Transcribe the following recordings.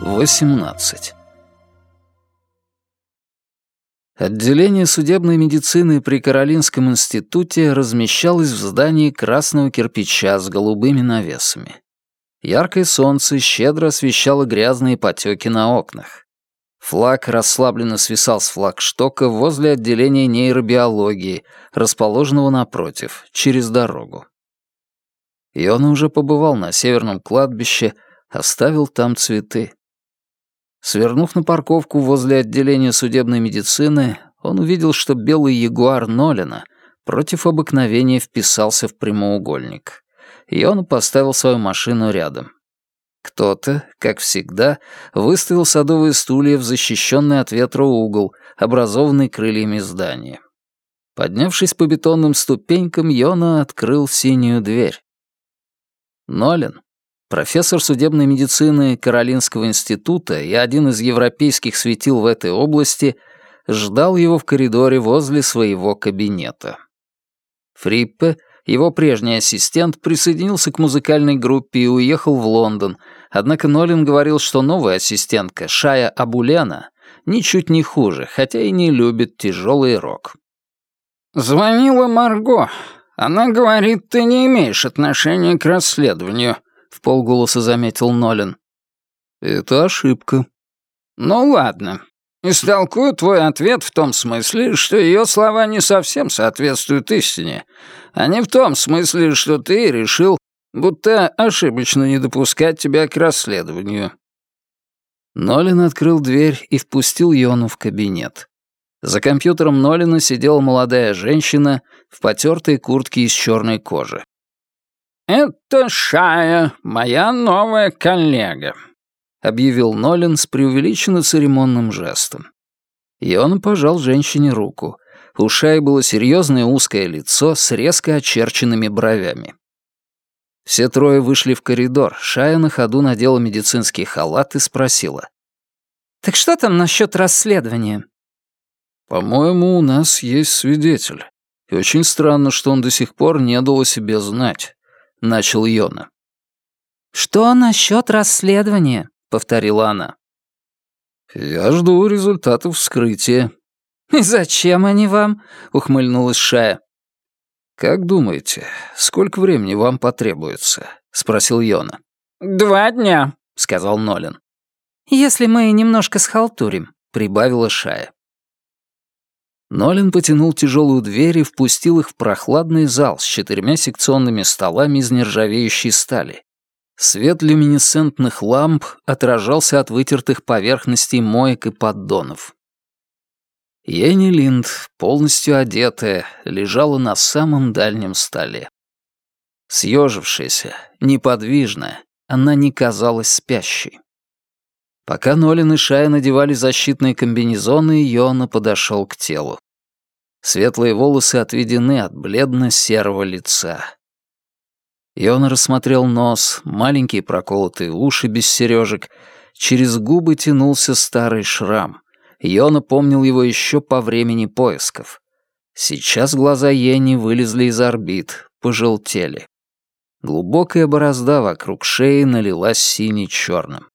Восемнадцать. Отделение судебной медицины при Каролинском институте размещалось в здании красного кирпича с голубыми навесами. Яркое солнце щедро освещало грязные потеки на окнах. Флаг расслабленно свисал с флагштока возле отделения нейробиологии, расположенного напротив, через дорогу. И он уже побывал на северном кладбище, оставил там цветы. Свернув на парковку возле отделения судебной медицины, он увидел, что белый ягуар Нолина против обыкновения вписался в прямоугольник. И он поставил свою машину рядом. Кто-то, как всегда, выставил садовые стулья в защищенный от ветра угол, образованный крыльями здания. Поднявшись по бетонным ступенькам, Йона открыл синюю дверь. Нолин, профессор судебной медицины Каролинского института и один из европейских светил в этой области, ждал его в коридоре возле своего кабинета. Фриппе, его прежний ассистент, присоединился к музыкальной группе и уехал в Лондон, однако Нолин говорил, что новая ассистентка, Шая Абулена, ничуть не хуже, хотя и не любит тяжелый рок. «Звонила Марго. Она говорит, ты не имеешь отношения к расследованию», в полголоса заметил Нолин. Это ошибка. Ну ладно. Истолкую твой ответ в том смысле, что ее слова не совсем соответствуют истине, а не в том смысле, что ты решил, будто ошибочно не допускать тебя к расследованию. Нолин открыл дверь и впустил Йону в кабинет. За компьютером Нолина сидела молодая женщина в потертой куртке из черной кожи. «Это Шая, моя новая коллега», — объявил Нолин с преувеличенно церемонным жестом. И он пожал женщине руку. У Шаи было серьезное узкое лицо с резко очерченными бровями. Все трое вышли в коридор. Шая на ходу надела медицинский халат и спросила. «Так что там насчет расследования?» «По-моему, у нас есть свидетель. И очень странно, что он до сих пор не дал о себе знать начал Йона. «Что насчет расследования?» — повторила она. «Я жду результатов вскрытия». «И зачем они вам?» — ухмыльнулась Шая. «Как думаете, сколько времени вам потребуется?» — спросил Йона. «Два дня», — сказал Нолин. «Если мы немножко схалтурим», — прибавила Шая. Нолин потянул тяжелую дверь и впустил их в прохладный зал с четырьмя секционными столами из нержавеющей стали. Свет люминесцентных ламп отражался от вытертых поверхностей моек и поддонов. Ени Линд, полностью одетая, лежала на самом дальнем столе. Съежившаяся, неподвижная, она не казалась спящей. Пока Нолин и Шая надевали защитные комбинезоны, Йона подошел к телу. Светлые волосы отведены от бледно-серого лица. Йона рассмотрел нос, маленькие проколотые уши без сережек. Через губы тянулся старый шрам. Йона помнил его еще по времени поисков. Сейчас глаза Йенни вылезли из орбит, пожелтели. Глубокая борозда вокруг шеи налилась сине-черным.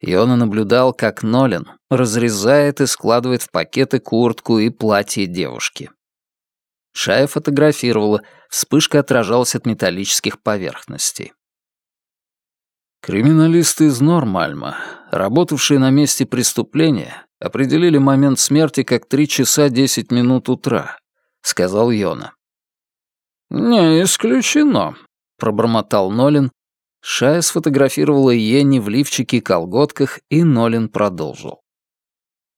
Йона наблюдал, как Нолин разрезает и складывает в пакеты куртку и платье девушки. Шая фотографировала, вспышка отражалась от металлических поверхностей. Криминалисты из Нормальма, работавшие на месте преступления, определили момент смерти как три часа десять минут утра, сказал Йона. «Не исключено», — пробормотал Нолин, Шая сфотографировала Йенни в лифчике и колготках, и Нолин продолжил.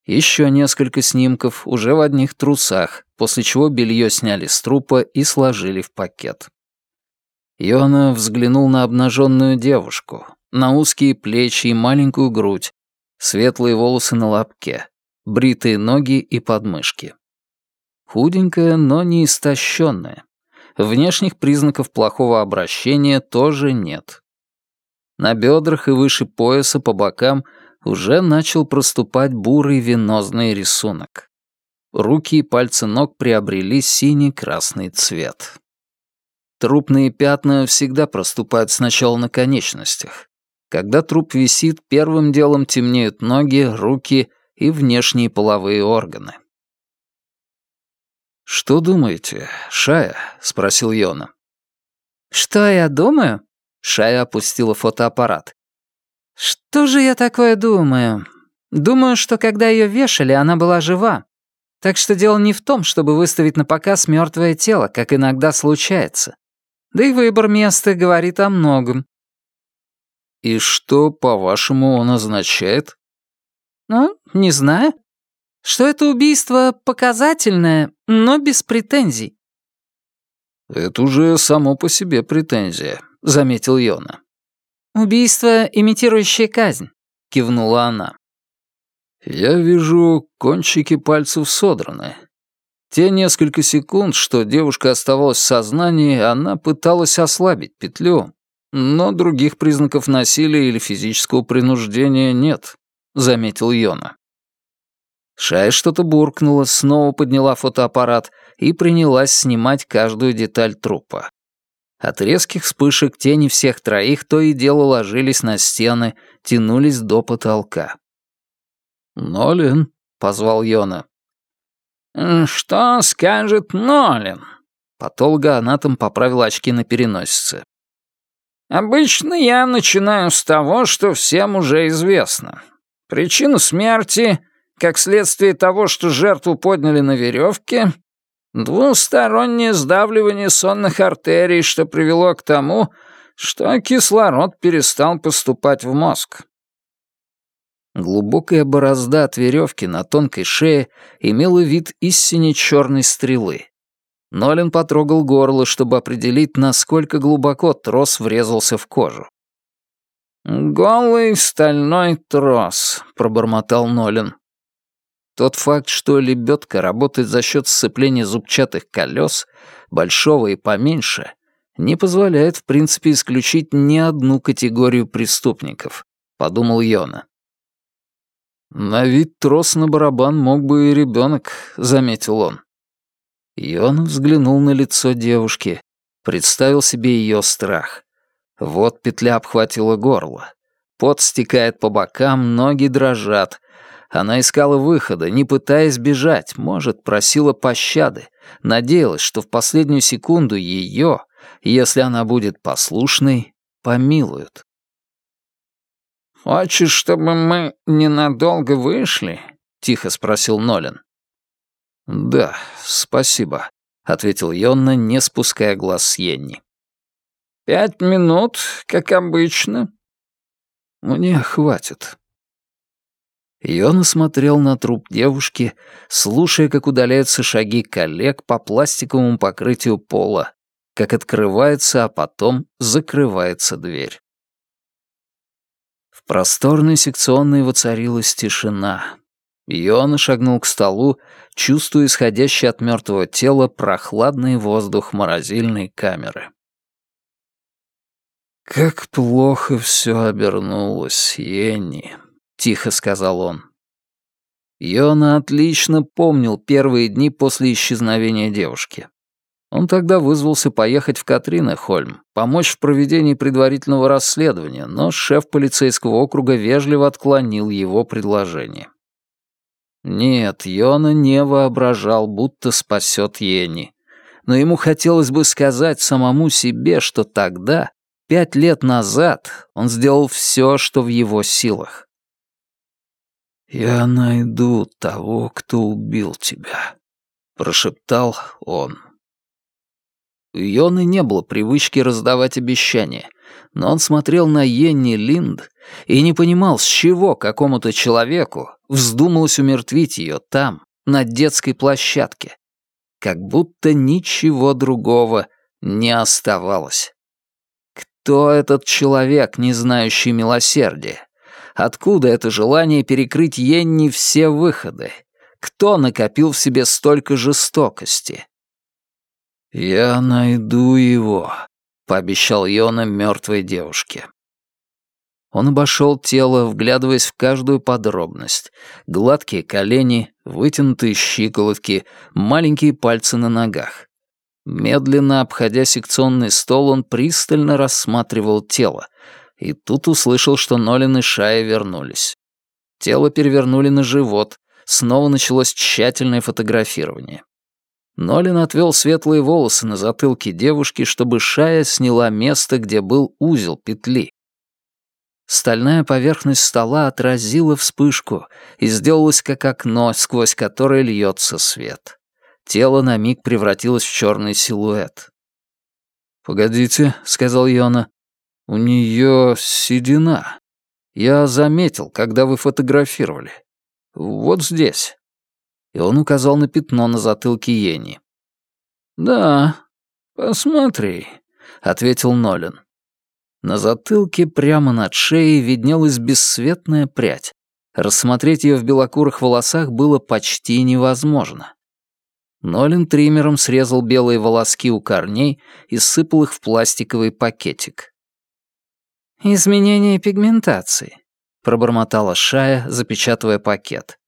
Еще несколько снимков уже в одних трусах, после чего белье сняли с трупа и сложили в пакет. Йона взглянул на обнаженную девушку, на узкие плечи и маленькую грудь, светлые волосы на лобке, бритые ноги и подмышки. Худенькая, но не истощенная. Внешних признаков плохого обращения тоже нет. На бедрах и выше пояса по бокам уже начал проступать бурый венозный рисунок. Руки и пальцы ног приобрели синий-красный цвет. Трупные пятна всегда проступают сначала на конечностях. Когда труп висит, первым делом темнеют ноги, руки и внешние половые органы. «Что думаете, Шая?» — спросил Йона. «Что я думаю?» — Шая опустила фотоаппарат. «Что же я такое думаю? Думаю, что когда ее вешали, она была жива. Так что дело не в том, чтобы выставить на показ мертвое тело, как иногда случается. Да и выбор места говорит о многом. «И что, по-вашему, он означает?» «Ну, не знаю. Что это убийство показательное, но без претензий». «Это уже само по себе претензия», — заметил Йона. «Убийство, имитирующее казнь», — кивнула она. «Я вижу, кончики пальцев содраны. Те несколько секунд, что девушка оставалась в сознании, она пыталась ослабить петлю, но других признаков насилия или физического принуждения нет», — заметил Йона. Шай что-то буркнула, снова подняла фотоаппарат и принялась снимать каждую деталь трупа. От резких вспышек тени всех троих то и дело ложились на стены, тянулись до потолка. «Нолин», — позвал Йона. «Что скажет Нолин?» Патологоанатом поправил очки на переносице. «Обычно я начинаю с того, что всем уже известно. Причина смерти, как следствие того, что жертву подняли на веревке, двустороннее сдавливание сонных артерий, что привело к тому, что кислород перестал поступать в мозг. Глубокая борозда от веревки на тонкой шее имела вид истине черной стрелы. Нолин потрогал горло, чтобы определить, насколько глубоко трос врезался в кожу. «Голый стальной трос», — пробормотал Нолин. Тот факт, что лебедка работает за счет сцепления зубчатых колес, большого и поменьше, не позволяет в принципе исключить ни одну категорию преступников, подумал Йона. «На вид трос на барабан мог бы и ребенок», — заметил он. И он взглянул на лицо девушки, представил себе ее страх. Вот петля обхватила горло. Пот стекает по бокам, ноги дрожат. Она искала выхода, не пытаясь бежать, может, просила пощады, надеялась, что в последнюю секунду ее, если она будет послушной, помилуют. «Хочешь, чтобы мы ненадолго вышли?» — тихо спросил Нолин. «Да, спасибо», — ответил Йонна, не спуская глаз с Йенни. «Пять минут, как обычно». «Мне хватит». Йона смотрел на труп девушки, слушая, как удаляются шаги коллег по пластиковому покрытию пола, как открывается, а потом закрывается дверь. В просторной секционной воцарилась тишина. Йона шагнул к столу, чувствуя исходящий от мертвого тела прохладный воздух морозильной камеры. «Как плохо все обернулось, Йенни», — тихо сказал он. Йона отлично помнил первые дни после исчезновения девушки. Он тогда вызвался поехать в Катринахольм, помочь в проведении предварительного расследования, но шеф полицейского округа вежливо отклонил его предложение. Нет, Йона не воображал, будто спасет Йенни. Но ему хотелось бы сказать самому себе, что тогда, пять лет назад, он сделал все, что в его силах. «Я найду того, кто убил тебя», — прошептал он. У Йоны не было привычки раздавать обещания, но он смотрел на Йенни Линд и не понимал, с чего какому-то человеку вздумалось умертвить ее там, на детской площадке. Как будто ничего другого не оставалось. Кто этот человек, не знающий милосердия? Откуда это желание перекрыть Йенни все выходы? Кто накопил в себе столько жестокости? «Я найду его», — пообещал Йона мертвой девушке. Он обошел тело, вглядываясь в каждую подробность. Гладкие колени, вытянутые щиколотки, маленькие пальцы на ногах. Медленно обходя секционный стол, он пристально рассматривал тело. И тут услышал, что Нолин и Шая вернулись. Тело перевернули на живот. Снова началось тщательное фотографирование. Нолин отвел светлые волосы на затылке девушки, чтобы Шая сняла место, где был узел петли. Стальная поверхность стола отразила вспышку и сделалась как окно, сквозь которое льется свет. Тело на миг превратилось в черный силуэт. «Погодите», — сказал Йона, — «у нее седина. Я заметил, когда вы фотографировали. Вот здесь» и он указал на пятно на затылке Йенни. «Да, посмотри», — ответил Нолин. На затылке прямо над шеей виднелась бесцветная прядь. Рассмотреть ее в белокурых волосах было почти невозможно. Нолин триммером срезал белые волоски у корней и сыпал их в пластиковый пакетик. «Изменение пигментации», — пробормотала Шая, запечатывая пакет.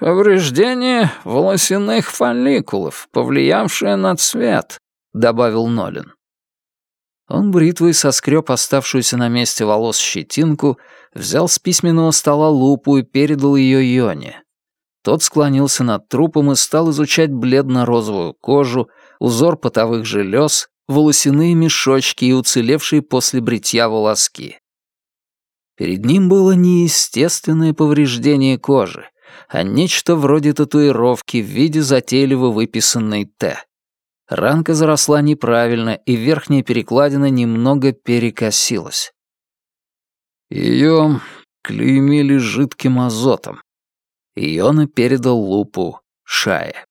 «Повреждение волосяных фолликулов, повлиявшее на цвет», — добавил Нолин. Он бритвой соскреб оставшуюся на месте волос щетинку, взял с письменного стола лупу и передал ее Йоне. Тот склонился над трупом и стал изучать бледно-розовую кожу, узор потовых желез, волосяные мешочки и уцелевшие после бритья волоски. Перед ним было неестественное повреждение кожи, а нечто вроде татуировки в виде затейливо выписанной «Т». Ранка заросла неправильно, и верхняя перекладина немного перекосилась. Ее клеймили жидким азотом. Иона передал лупу Шае.